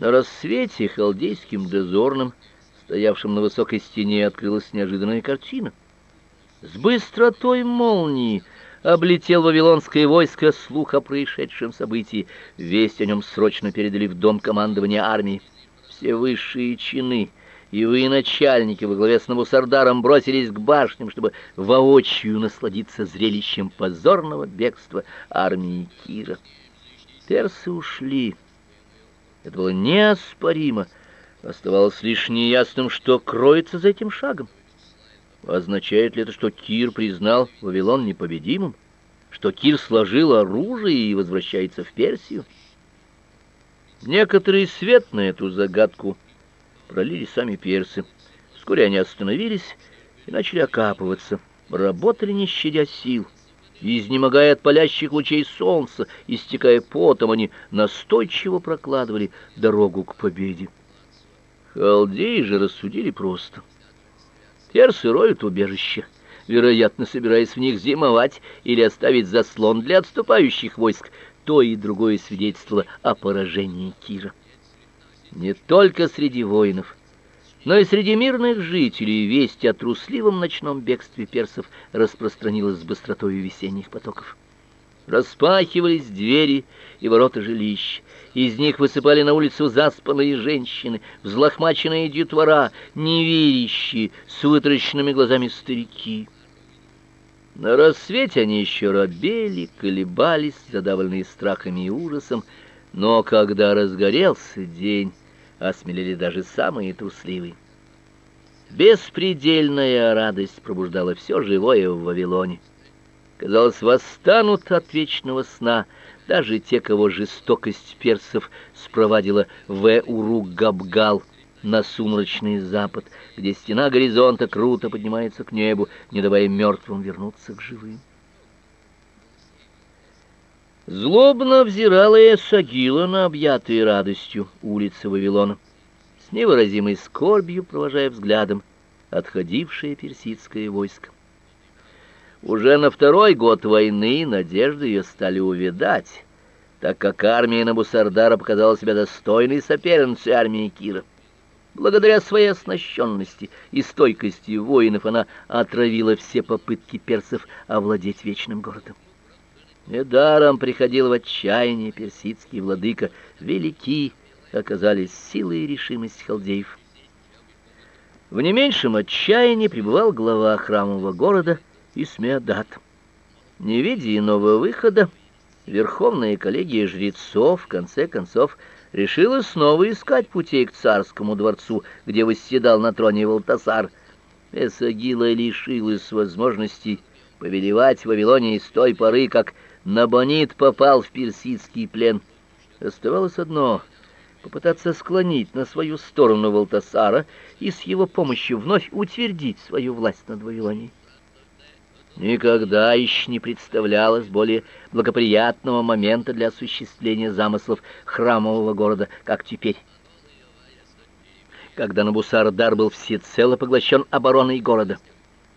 На рассвете халдейским дозорным, стоявшим на высокой стене, открылась неожиданная картина. С быстротой молнии облетел вавилонское войско слух о происшедшем событии. Весть о нем срочно передали в дом командования армии. Все высшие чины и военачальники во главе с Навусардаром бросились к башням, чтобы воочию насладиться зрелищем позорного бегства армии Кира. Персы ушли. Это было неоспоримо. Оставалось лишь неясным, что кроется за этим шагом. Означает ли это, что Кир признал Вавилон непобедимым? Что Кир сложил оружие и возвращается в Персию? Некоторый свет на эту загадку пролили сами персы. Вскоре они остановились и начали окапываться. Работали не щадя сил. Изнемогая от палящих лучей солнца, истекая потом, они настойчиво прокладывали дорогу к победе. Халдеи же рассудили просто. Персы роют убежище, вероятно, собираясь в них зимовать или оставить заслон для отступающих войск. То и другое свидетельствовало о поражении Кира. Не только среди воинов, но и среди мирных жителей весть о трусливом ночном бегстве персов распространилась с быстротой весенних потоков. Распахивались двери и ворота жилищ. Из них высыпали на улицу заспанные женщины, взлохмаченные детвора, неверящие, с вытраченными глазами старики. На рассвете они еще робели, колебались, задавленные страхами и ужасом, но когда разгорелся день, осмелели даже самые трусливые. Беспредельная радость пробуждала все живое в Вавилоне. Казалось, восстанут от вечного сна даже те, кого жестокость персов спровадила в Урук-Габгал на сумрачный запад, где стена горизонта круто поднимается к небу, не давая мертвым вернуться к живым. Злобно взирала Эсагила на объятые радостью улицы Вавилона, с невыразимой скорбью провожая взглядом отходившее персидское войско. Уже на второй год войны надежды ее стали увядать, так как армия Набусардара показала себя достойной соперницей армии Кира. Благодаря своей оснащенности и стойкости воинов она отравила все попытки персов овладеть вечным городом. Недаром приходил в отчаяние персидский владыка. Велики оказались силы и решимость халдеев. В не меньшем отчаянии пребывал глава храмового города Исмеадат. Не видя иного выхода, верховная коллегия жрецов в конце концов решила снова искать путей к царскому дворцу, где восседал на троне Валтасар. Эсагила лишилась возможности повелевать в Вавилоне с той поры, как Набонид попал в персидский плен. Оставалось одно — попытаться склонить на свою сторону Валтасара и с его помощью вновь утвердить свою власть над Вавилонией. Никогда еще не представлялось более благоприятного момента для осуществления замыслов храмового города, как теперь. Когда Набусардар был всецело поглощен обороной города —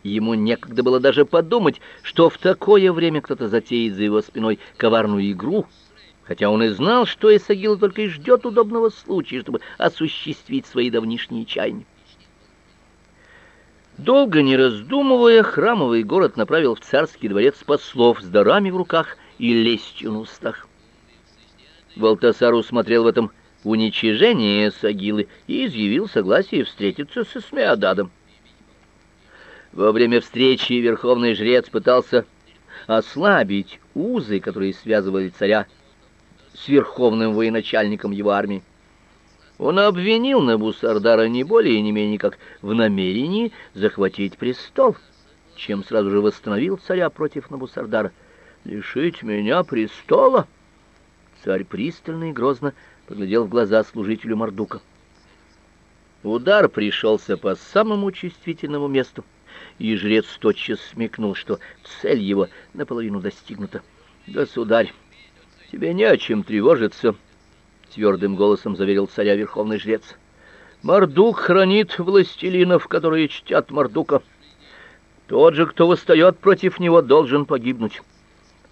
Ему некогда было даже подумать, что в такое время кто-то затеет за его спиной коварную игру, хотя он и знал, что Исагил только и ждет удобного случая, чтобы осуществить свои давнишние чаяния. Долго не раздумывая, храмовый город направил в царский дворец послов с дарами в руках и лестью на устах. Валтасар усмотрел в этом уничижение Сагилы и изъявил согласие встретиться с Эсмеададом. Во время встречи верховный жрец пытался ослабить узы, которые связывали царя с верховным военачальником его армии. Он обвинил Набусардара не более и не менее как в намерении захватить престол, чем сразу же восстановил царя против Набусардара. «Лишить меня престола?» Царь пристально и грозно поглядел в глаза служителю Мардука. Удар пришелся по самому чувствительному месту и жрец тотчас смекнул, что цель его наполовину достигнута. «Государь, тебе не о чем тревожиться», — твердым голосом заверил царя верховный жрец. «Мардук хранит властелинов, которые чтят Мардука. Тот же, кто восстает против него, должен погибнуть.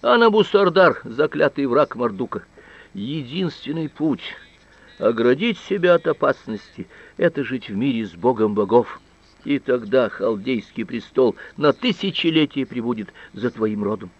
А Набусардар, заклятый враг Мардука, единственный путь Оградить себя от опасности — это жить в мире с Богом богов. И тогда халдейский престол на тысячелетие прибудет за твоим родом.